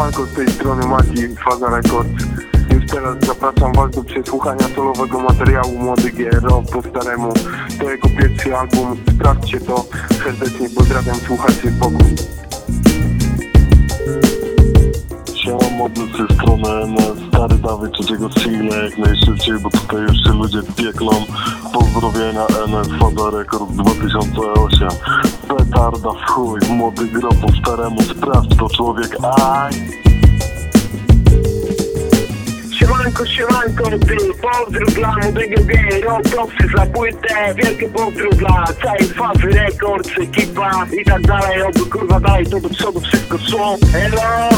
Siemanko, z tej strony Maci, Faza Records. Już teraz zapraszam Was do przesłuchania solowego materiału Młody GRO po staremu. To jego pierwszy album, sprawdźcie to. Serdecznie pozdrawiam, słuchajcie Bogu. Siema mody z tej strony NS, stary Dawid trzeciego singla jak najszybciej, bo tutaj już się ludzie pieklą. Pozdrowienia NS Fada Records 2008. Petarda w chuj, młody gro po staremu, sprawdź to człowiek, aj! Siemanko, siemanko, ty pozdrów dla młodego gero Proszę za płytę, wielkie pozdrów dla całej fazy Records, ekipa i tak dalej Oby kurwa dalej to do przodu wszystko szło Hello!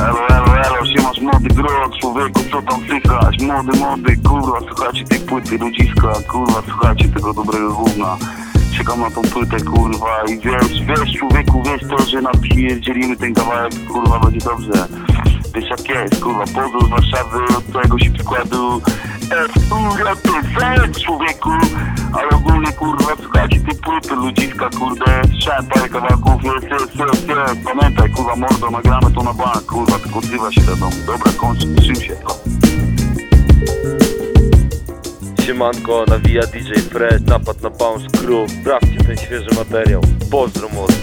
Elo, elo, elo, siemasz młody gro, człowieku, co tam słychać? Młody, młody, kurwa, słuchajcie tej płyty ludziska, kurwa, słuchajcie tego dobrego gówna. Czekam na tą płytę, kurwa, i wiesz, wiesz, człowieku, wiesz to, że napierdzielimy ten kawałek, kurwa, będzie dobrze. Wiesz jak jest, kurwa, pozdro z Warszawy, od całego się przykładu. FURATZ, człowieku, ale ogólnie, kurwa, słuchajcie tej płyty ludziska, kurde, słyszałem parę kawałków, jest, jest, jest, jest, pamiętaj, kurwa, mordo, nagramy to na bank, kurwa, tylko odzywa się do domu. Dobra, kończ, trzym się. Siemanko, nawija DJ Fred, napad na Bounce Crew Sprawdźcie ten świeży materiał Pozdro młody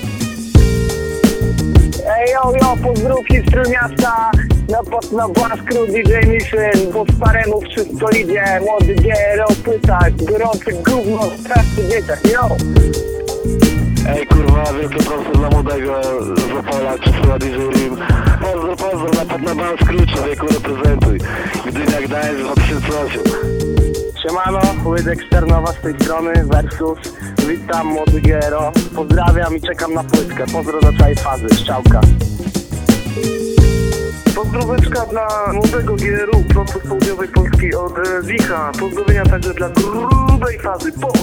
Ej, yo, yo, pozdrówki z Trójmiasta Napad na Baskru, DJ Mission Po staremu wszystko idzie Młody gero, płyta, gorące gówno Straszny dzieciak, yo! Ej kurwa, wielkie prosto dla młodego Zapola, przesyła DJ Rim. Pozdro, pozdro, napad na Bounce Crew, człowieku, reprezentuj. Gdynia Gdańsk 2008. Siemano, Łydek Sternowa z tej strony, Versus. Witam, młody gero. Pozdrawiam i czekam na płytkę. Pozdro do całej fazy, szczałka Pozdróweczka dla młodego GRU prosto z południowej Polski od e, Wicha. Pozdrowienia także dla grubej fazy, po!